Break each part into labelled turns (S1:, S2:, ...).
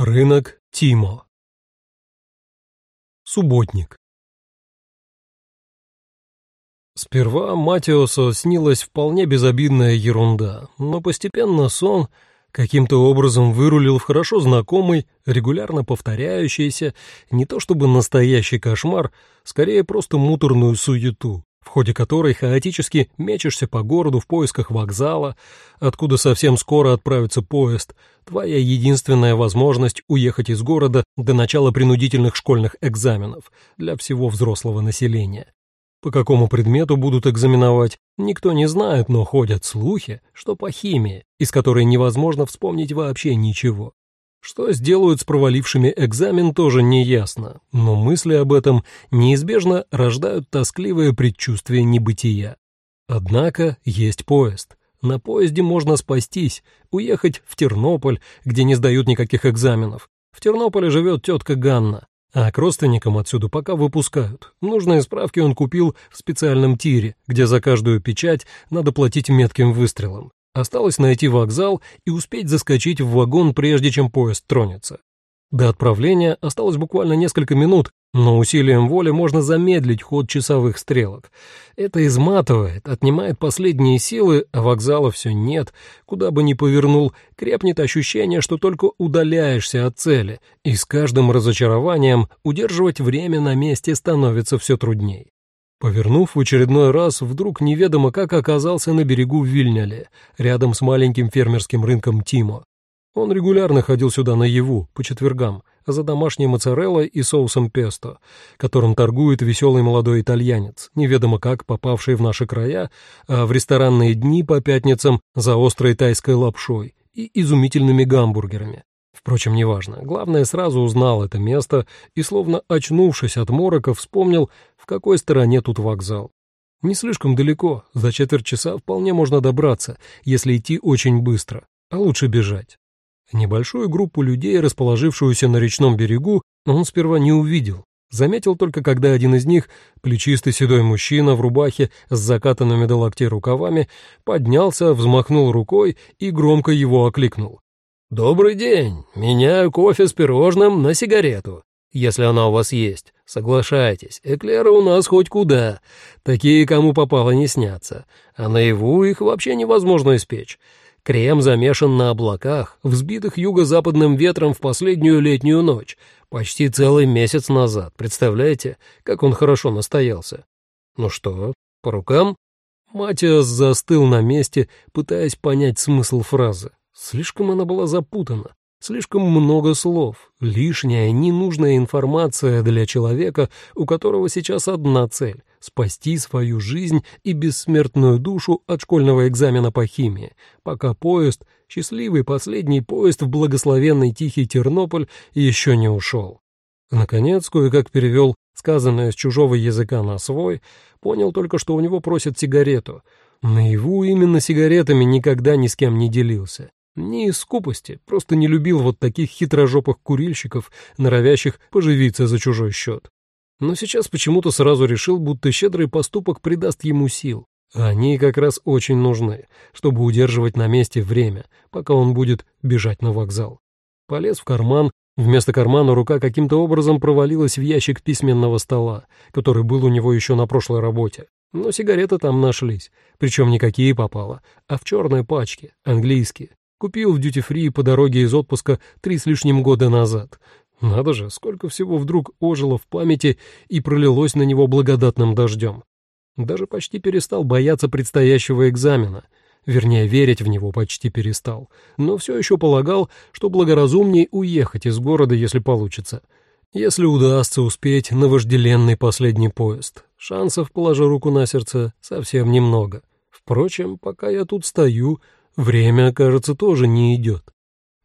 S1: Рынок Тимо. Субботник. Сперва Матиосу снилась вполне безобидная ерунда, но постепенно сон каким-то образом вырулил в хорошо знакомый, регулярно повторяющийся, не то чтобы настоящий кошмар, скорее просто муторную суету в ходе которой хаотически мечешься по городу в поисках вокзала, откуда совсем скоро отправится поезд, твоя единственная возможность уехать из города до начала принудительных школьных экзаменов для всего взрослого населения. По какому предмету будут экзаменовать, никто не знает, но ходят слухи, что по химии, из которой невозможно вспомнить вообще ничего. Что сделают с провалившими экзамен, тоже не ясно, но мысли об этом неизбежно рождают тоскливое предчувствие небытия. Однако есть поезд. На поезде можно спастись, уехать в Тернополь, где не сдают никаких экзаменов. В Тернополе живет тетка Ганна, а к родственникам отсюда пока выпускают. Нужные справки он купил в специальном тире, где за каждую печать надо платить метким выстрелом. Осталось найти вокзал и успеть заскочить в вагон, прежде чем поезд тронется. До отправления осталось буквально несколько минут, но усилием воли можно замедлить ход часовых стрелок. Это изматывает, отнимает последние силы, а вокзала все нет. Куда бы ни повернул, крепнет ощущение, что только удаляешься от цели, и с каждым разочарованием удерживать время на месте становится все трудней. Повернув в очередной раз, вдруг неведомо как оказался на берегу Вильняле, рядом с маленьким фермерским рынком Тимо. Он регулярно ходил сюда наяву, по четвергам, за домашней моцареллой и соусом песто, которым торгует веселый молодой итальянец, неведомо как попавший в наши края, а в ресторанные дни по пятницам за острой тайской лапшой и изумительными гамбургерами. Впрочем, неважно. Главное, сразу узнал это место и, словно очнувшись от морока, вспомнил, в какой стороне тут вокзал. Не слишком далеко, за четверть часа вполне можно добраться, если идти очень быстро, а лучше бежать. Небольшую группу людей, расположившуюся на речном берегу, он сперва не увидел. Заметил только, когда один из них, плечистый седой мужчина в рубахе с закатанными до локтей рукавами, поднялся, взмахнул рукой и громко его окликнул. «Добрый день. Меняю кофе с пирожным на сигарету. Если она у вас есть, соглашайтесь, эклеры у нас хоть куда. Такие, кому попало, не снятся. А наяву их вообще невозможно испечь. Крем замешан на облаках, взбитых юго-западным ветром в последнюю летнюю ночь, почти целый месяц назад. Представляете, как он хорошо настоялся? Ну что, по рукам?» Матиас застыл на месте, пытаясь понять смысл фразы. Слишком она была запутана, слишком много слов, лишняя, ненужная информация для человека, у которого сейчас одна цель — спасти свою жизнь и бессмертную душу от школьного экзамена по химии, пока поезд, счастливый последний поезд в благословенный тихий Тернополь, еще не ушел. Наконец, кое-как перевел сказанное с чужого языка на свой, понял только, что у него просят сигарету. Наяву именно сигаретами никогда ни с кем не делился. Не из скупости, просто не любил вот таких хитрожопых курильщиков, норовящих поживиться за чужой счет. Но сейчас почему-то сразу решил, будто щедрый поступок придаст ему сил. А они как раз очень нужны, чтобы удерживать на месте время, пока он будет бежать на вокзал. Полез в карман, вместо кармана рука каким-то образом провалилась в ящик письменного стола, который был у него еще на прошлой работе. Но сигареты там нашлись, причем никакие попало, а в черной пачке, английские. Купил в дьюти-фри по дороге из отпуска три с лишним года назад. Надо же, сколько всего вдруг ожило в памяти и пролилось на него благодатным дождем. Даже почти перестал бояться предстоящего экзамена. Вернее, верить в него почти перестал. Но все еще полагал, что благоразумней уехать из города, если получится. Если удастся успеть на вожделенный последний поезд. Шансов, положа руку на сердце, совсем немного. Впрочем, пока я тут стою, Время, кажется, тоже не идет.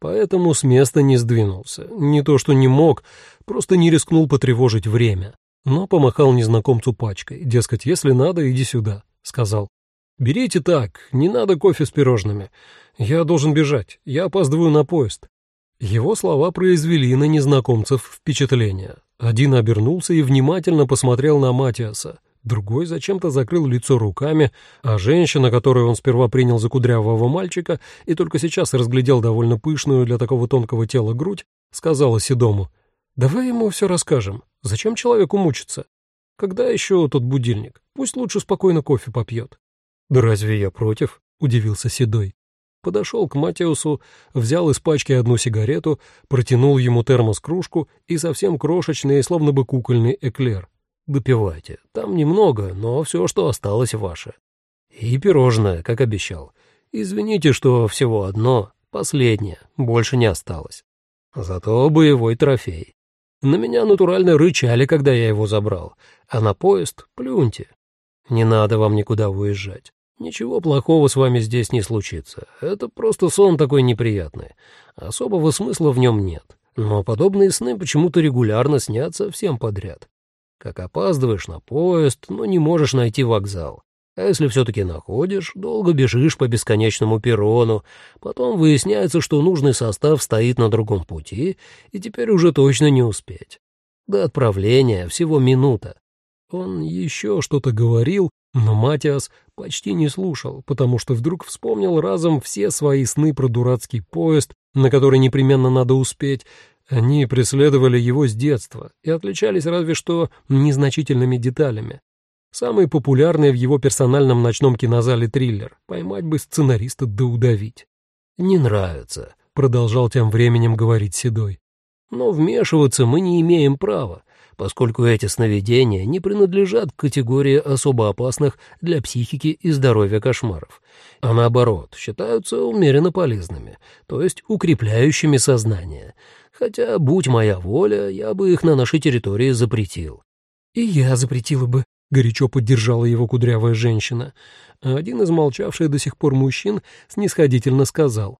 S1: Поэтому с места не сдвинулся. Не то что не мог, просто не рискнул потревожить время. Но помахал незнакомцу пачкой. Дескать, если надо, иди сюда, сказал. «Берите так, не надо кофе с пирожными. Я должен бежать, я опаздываю на поезд». Его слова произвели на незнакомцев впечатление. Один обернулся и внимательно посмотрел на Матиаса, Другой зачем-то закрыл лицо руками, а женщина, которую он сперва принял за кудрявого мальчика и только сейчас разглядел довольно пышную для такого тонкого тела грудь, сказала Седому. «Давай ему все расскажем. Зачем человеку мучиться? Когда еще тот будильник? Пусть лучше спокойно кофе попьет». «Да разве я против?» — удивился Седой. Подошел к Матеусу, взял из пачки одну сигарету, протянул ему термос-кружку и совсем крошечный, словно бы кукольный эклер. «Допивайте. Там немного, но все, что осталось, ваше. И пирожное, как обещал. Извините, что всего одно, последнее, больше не осталось. Зато боевой трофей. На меня натурально рычали, когда я его забрал, а на поезд плюньте. Не надо вам никуда уезжать. Ничего плохого с вами здесь не случится. Это просто сон такой неприятный. Особого смысла в нем нет. Но подобные сны почему-то регулярно снятся всем подряд. Как опаздываешь на поезд, но не можешь найти вокзал. А если все-таки находишь, долго бежишь по бесконечному перрону, потом выясняется, что нужный состав стоит на другом пути, и теперь уже точно не успеть. До отправления всего минута. Он еще что-то говорил, но Матиас почти не слушал, потому что вдруг вспомнил разом все свои сны про дурацкий поезд, на который непременно надо успеть. Они преследовали его с детства и отличались разве что незначительными деталями. Самый популярный в его персональном ночном кинозале триллер. Поймать бы сценариста да удавить. «Не нравится», — продолжал тем временем говорить Седой. «Но вмешиваться мы не имеем права, поскольку эти сновидения не принадлежат к категории особо опасных для психики и здоровья кошмаров, а наоборот, считаются умеренно полезными, то есть укрепляющими сознание. Хотя, будь моя воля, я бы их на нашей территории запретил». «И я запретила бы», — горячо поддержала его кудрявая женщина. Один из молчавших до сих пор мужчин снисходительно сказал.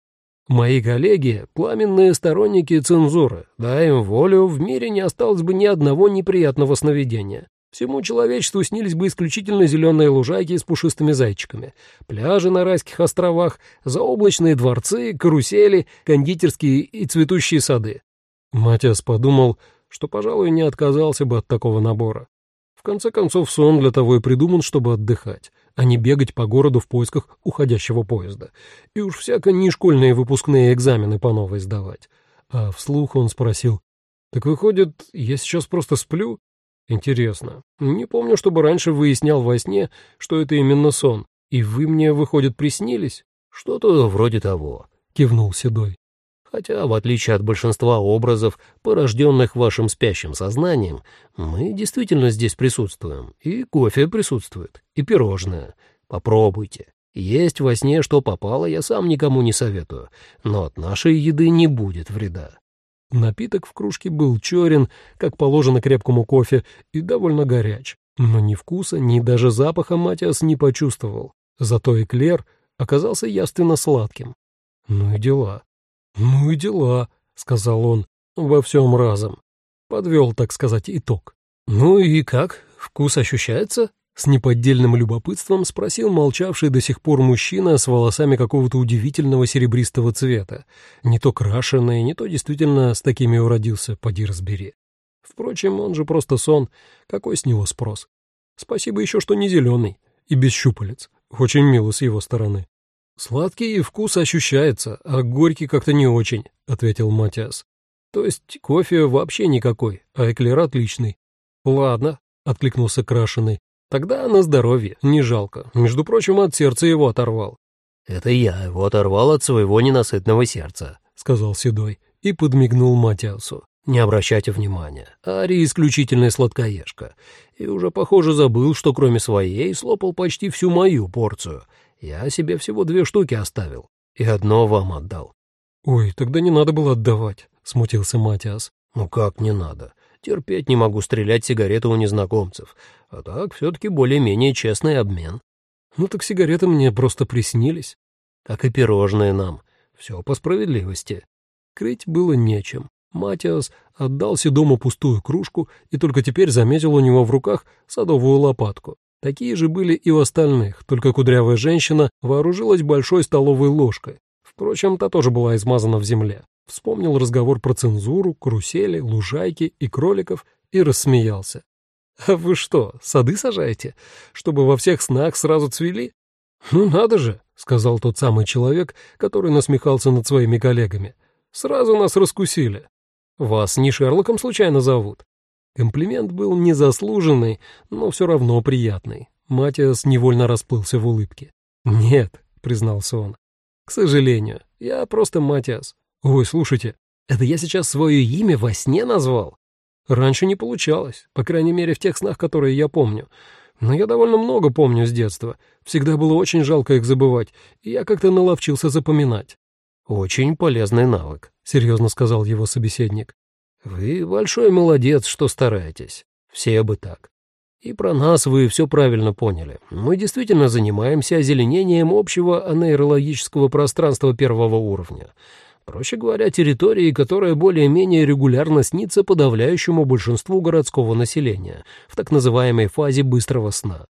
S1: «Мои коллеги — пламенные сторонники цензуры. Дай им волю, в мире не осталось бы ни одного неприятного сновидения. Всему человечеству снились бы исключительно зеленые лужайки с пушистыми зайчиками, пляжи на райских островах, заоблачные дворцы, карусели, кондитерские и цветущие сады». Матиас подумал, что, пожалуй, не отказался бы от такого набора конце концов, сон для того и придуман, чтобы отдыхать, а не бегать по городу в поисках уходящего поезда. И уж всяко не школьные выпускные экзамены по новой сдавать. А вслух он спросил, «Так выходит, я сейчас просто сплю?» «Интересно. Не помню, чтобы раньше выяснял во сне, что это именно сон. И вы мне, выходит, приснились?» «Что-то вроде того», — кивнул Седой хотя, в отличие от большинства образов, порожденных вашим спящим сознанием, мы действительно здесь присутствуем, и кофе присутствует, и пирожное. Попробуйте. Есть во сне, что попало, я сам никому не советую, но от нашей еды не будет вреда. Напиток в кружке был черен, как положено крепкому кофе, и довольно горяч. Но ни вкуса, ни даже запаха Матиас не почувствовал. Зато эклер оказался явственно сладким. Ну и дела. «Ну и дела», — сказал он, — «во всем разом». Подвел, так сказать, итог. «Ну и как? Вкус ощущается?» С неподдельным любопытством спросил молчавший до сих пор мужчина с волосами какого-то удивительного серебристого цвета. Не то крашеные, не то действительно с такими уродился, поди разбери. Впрочем, он же просто сон. Какой с него спрос? Спасибо еще, что не зеленый и без щупалец. Очень мило с его стороны. «Сладкий вкус ощущается, а горький как-то не очень», — ответил Матиас. «То есть кофе вообще никакой, а эклер отличный». «Ладно», — откликнулся Крашеный. «Тогда на здоровье, не жалко. Между прочим, от сердца его оторвал». «Это я его оторвал от своего ненасытного сердца», — сказал Седой и подмигнул Матиасу. «Не обращайте внимания, Ари исключительная сладкоежка. И уже, похоже, забыл, что кроме своей слопал почти всю мою порцию. Я себе всего две штуки оставил, и одно вам отдал». «Ой, тогда не надо было отдавать», — смутился Матиас. «Ну как не надо? Терпеть не могу стрелять сигареты у незнакомцев. А так все-таки более-менее честный обмен». «Ну так сигареты мне просто приснились». «Как и пирожные нам. Все по справедливости». Крыть было нечем. Матиас отдал Седому пустую кружку и только теперь заметил у него в руках садовую лопатку. Такие же были и у остальных, только кудрявая женщина вооружилась большой столовой ложкой. Впрочем, та тоже была измазана в земле. Вспомнил разговор про цензуру, карусели, лужайки и кроликов и рассмеялся. «А вы что, сады сажаете? Чтобы во всех снах сразу цвели?» «Ну надо же», — сказал тот самый человек, который насмехался над своими коллегами. «Сразу нас раскусили». Вас не Шерлоком случайно зовут?» Комплимент был незаслуженный, но все равно приятный. Матиас невольно расплылся в улыбке. «Нет», — признался он, — «к сожалению, я просто Матиас. Ой, слушайте, это я сейчас свое имя во сне назвал? Раньше не получалось, по крайней мере в тех снах, которые я помню. Но я довольно много помню с детства. Всегда было очень жалко их забывать, и я как-то наловчился запоминать. «Очень полезный навык», — серьезно сказал его собеседник. «Вы большой молодец, что стараетесь. Все бы так. И про нас вы все правильно поняли. Мы действительно занимаемся озеленением общего анейрологического пространства первого уровня. Проще говоря, территории, которая более-менее регулярно снится подавляющему большинству городского населения в так называемой фазе быстрого сна.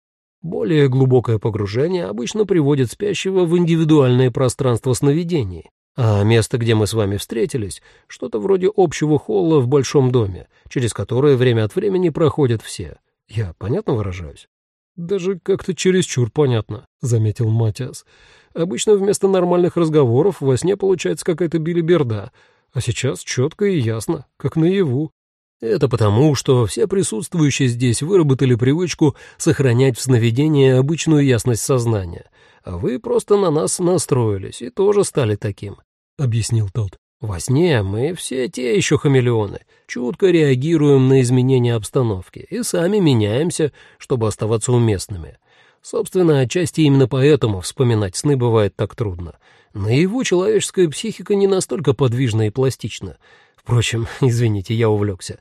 S1: Более глубокое погружение обычно приводит спящего в индивидуальное пространство сновидений, а место, где мы с вами встретились, что-то вроде общего холла в большом доме, через которое время от времени проходят все. Я понятно выражаюсь? Даже как-то чересчур понятно, заметил Матиас. Обычно вместо нормальных разговоров во сне получается какая-то билиберда, а сейчас четко и ясно, как наяву. Это потому, что все присутствующие здесь выработали привычку сохранять в сновидении обычную ясность сознания, а вы просто на нас настроились и тоже стали таким, — объяснил тот. Во сне мы все те еще хамелеоны, чутко реагируем на изменения обстановки и сами меняемся, чтобы оставаться уместными. Собственно, отчасти именно поэтому вспоминать сны бывает так трудно. Наяву человеческая психика не настолько подвижна и пластична. Впрочем, извините, я увлекся.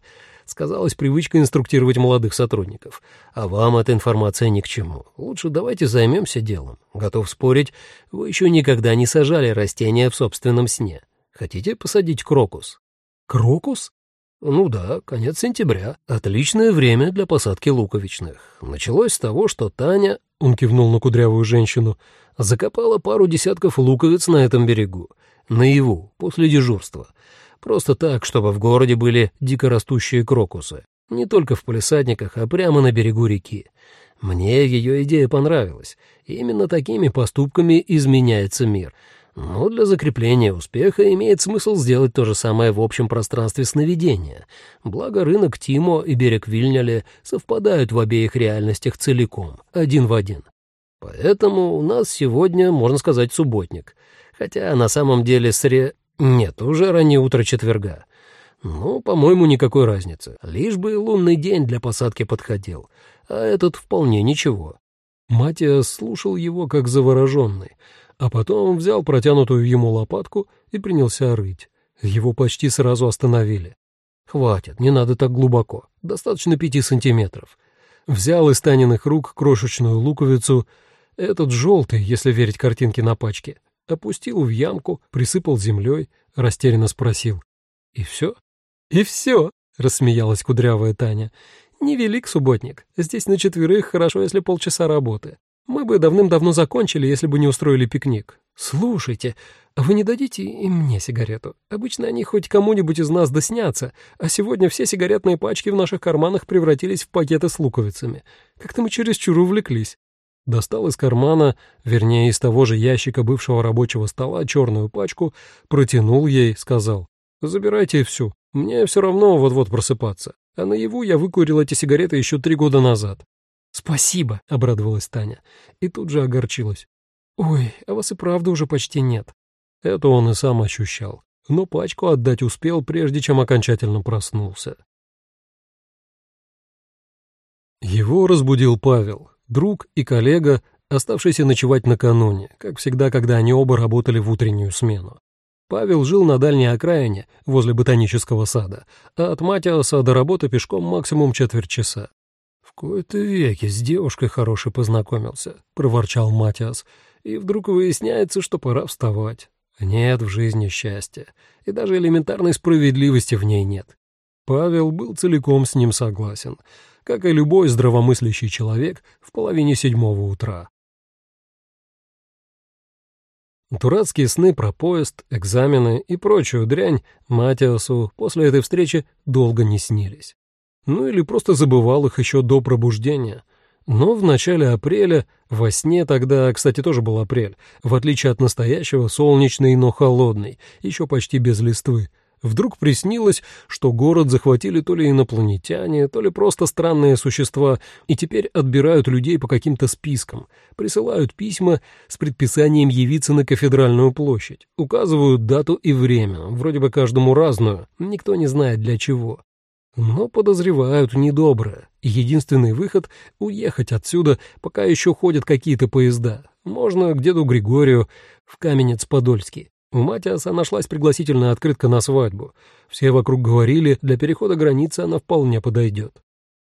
S1: Сказалась привычка инструктировать молодых сотрудников. А вам эта информация ни к чему. Лучше давайте займемся делом. Готов спорить, вы еще никогда не сажали растения в собственном сне. Хотите посадить крокус? Крокус? Ну да, конец сентября. Отличное время для посадки луковичных. Началось с того, что Таня, он кивнул на кудрявую женщину, закопала пару десятков луковиц на этом берегу, наяву, после дежурства. Просто так, чтобы в городе были дикорастущие крокусы. Не только в полисадниках, а прямо на берегу реки. Мне ее идея понравилась. Именно такими поступками изменяется мир. Но для закрепления успеха имеет смысл сделать то же самое в общем пространстве сновидения. Благо рынок Тимо и берег Вильняли совпадают в обеих реальностях целиком, один в один. Поэтому у нас сегодня, можно сказать, субботник. Хотя на самом деле сре... Нет, уже раннее утро четверга. Ну, по-моему, никакой разницы. Лишь бы лунный день для посадки подходил. А этот вполне ничего. Матиас слушал его как завороженный, а потом взял протянутую ему лопатку и принялся рыть. Его почти сразу остановили. «Хватит, не надо так глубоко, достаточно пяти сантиметров». Взял из Таниных рук крошечную луковицу, этот желтый, если верить картинке на пачке, опустил в ямку, присыпал землей, растерянно спросил. «И все?» «И все», — рассмеялась кудрявая Таня. «Невелик субботник. Здесь на четверых хорошо, если полчаса работы. Мы бы давным-давно закончили, если бы не устроили пикник. Слушайте, а вы не дадите и мне сигарету? Обычно они хоть кому-нибудь из нас доснятся, а сегодня все сигаретные пачки в наших карманах превратились в пакеты с луковицами. Как-то мы чересчур увлеклись достал из кармана, вернее, из того же ящика бывшего рабочего стола, черную пачку, протянул ей, сказал, «Забирайте всю, мне все равно вот-вот просыпаться, а наяву я выкурил эти сигареты еще три года назад». «Спасибо», — обрадовалась Таня, и тут же огорчилась. «Ой, а вас и правда уже почти нет». Это он и сам ощущал, но пачку отдать успел, прежде чем окончательно проснулся. Его разбудил Павел, друг и коллега, оставшийся ночевать накануне, как всегда, когда они оба работали в утреннюю смену. Павел жил на дальней окраине, возле ботанического сада, а от Матиаса до работы пешком максимум четверть часа. «В кои-то веке с девушкой хорошей познакомился», — проворчал Матиас, и вдруг выясняется, что пора вставать. Нет в жизни счастья, и даже элементарной справедливости в ней нет. Павел был целиком с ним согласен — как и любой здравомыслящий человек в половине седьмого утра. Дурацкие сны про поезд, экзамены и прочую дрянь Матиасу после этой встречи долго не снились. Ну или просто забывал их еще до пробуждения. Но в начале апреля, во сне тогда, кстати, тоже был апрель, в отличие от настоящего, солнечный, но холодный, еще почти без листвы, Вдруг приснилось, что город захватили то ли инопланетяне, то ли просто странные существа, и теперь отбирают людей по каким-то спискам, присылают письма с предписанием явиться на кафедральную площадь, указывают дату и время, вроде бы каждому разную, никто не знает для чего. Но подозревают недоброе, единственный выход — уехать отсюда, пока еще ходят какие-то поезда. Можно к деду Григорию в Каменец-Подольский. У Матиаса нашлась пригласительная открытка на свадьбу. Все вокруг говорили, для перехода границы она вполне подойдет.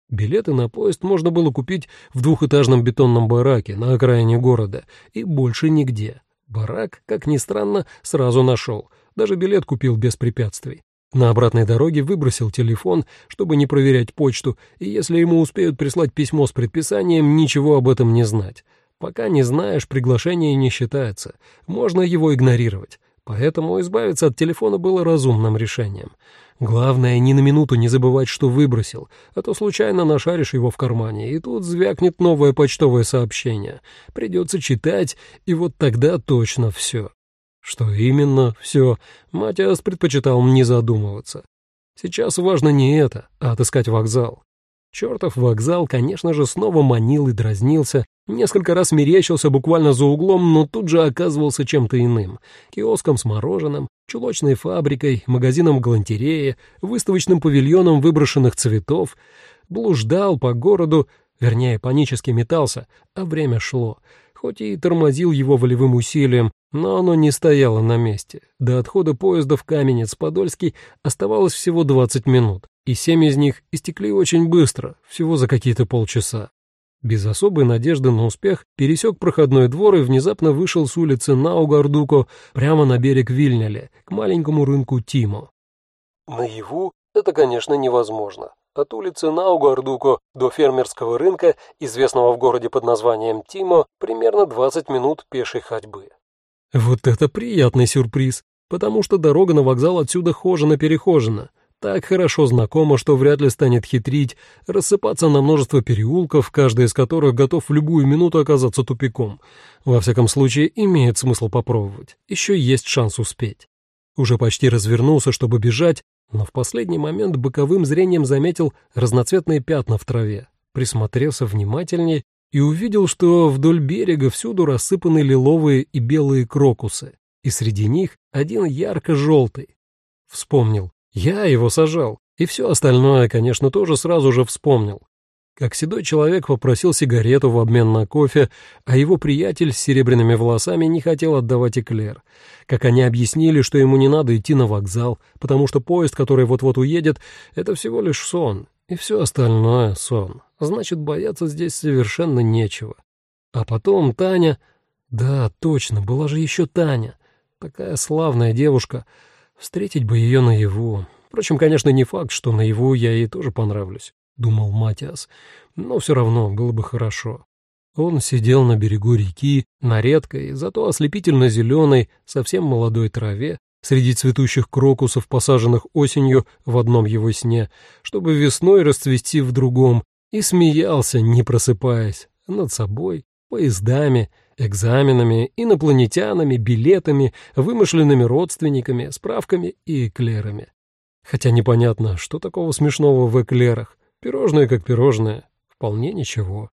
S1: Билеты на поезд можно было купить в двухэтажном бетонном бараке на окраине города и больше нигде. Барак, как ни странно, сразу нашел. Даже билет купил без препятствий. На обратной дороге выбросил телефон, чтобы не проверять почту, и если ему успеют прислать письмо с предписанием, ничего об этом не знать. Пока не знаешь, приглашение не считается. Можно его игнорировать. Поэтому избавиться от телефона было разумным решением. Главное, ни на минуту не забывать, что выбросил, а то случайно нашаришь его в кармане, и тут звякнет новое почтовое сообщение. Придется читать, и вот тогда точно все. Что именно все, Матиас предпочитал не задумываться. Сейчас важно не это, а отыскать вокзал. Чертов вокзал, конечно же, снова манил и дразнился, несколько раз мерещился буквально за углом, но тут же оказывался чем-то иным. Киоском с мороженым, чулочной фабрикой, магазином галантереи, выставочным павильоном выброшенных цветов. Блуждал по городу, вернее, панически метался, а время шло. Хоть и тормозил его волевым усилием, но оно не стояло на месте. До отхода поезда в Каменец-Подольский оставалось всего 20 минут и семь из них истекли очень быстро, всего за какие-то полчаса. Без особой надежды на успех пересек проходной двор и внезапно вышел с улицы Наугардуко прямо на берег Вильняле, к маленькому рынку Тимо. Наяву это, конечно, невозможно. От улицы Наугардуко до фермерского рынка, известного в городе под названием Тимо, примерно 20 минут пешей ходьбы. Вот это приятный сюрприз, потому что дорога на вокзал отсюда хожена-перехожена, так хорошо знакома, что вряд ли станет хитрить, рассыпаться на множество переулков, каждый из которых готов в любую минуту оказаться тупиком. Во всяком случае, имеет смысл попробовать. Еще есть шанс успеть. Уже почти развернулся, чтобы бежать, но в последний момент боковым зрением заметил разноцветные пятна в траве, присмотрелся внимательнее и увидел, что вдоль берега всюду рассыпаны лиловые и белые крокусы, и среди них один ярко-желтый. Вспомнил, я его сажал, и все остальное, конечно, тоже сразу же вспомнил. Как седой человек попросил сигарету в обмен на кофе, а его приятель с серебряными волосами не хотел отдавать эклер. Как они объяснили, что ему не надо идти на вокзал, потому что поезд, который вот-вот уедет, это всего лишь сон, и все остальное — сон. Значит, бояться здесь совершенно нечего. А потом Таня... Да, точно, была же еще Таня. Такая славная девушка. Встретить бы ее наяву. Впрочем, конечно, не факт, что наяву я ей тоже понравлюсь, — думал Матиас. Но все равно было бы хорошо. Он сидел на берегу реки, на редкой, зато ослепительно зеленой, совсем молодой траве, среди цветущих крокусов, посаженных осенью в одном его сне, чтобы весной расцвести в другом, и смеялся, не просыпаясь, над собой, поездами, экзаменами, инопланетянами, билетами, вымышленными родственниками, справками и эклерами. Хотя непонятно, что такого смешного в эклерах. Пирожное как пирожное. Вполне ничего.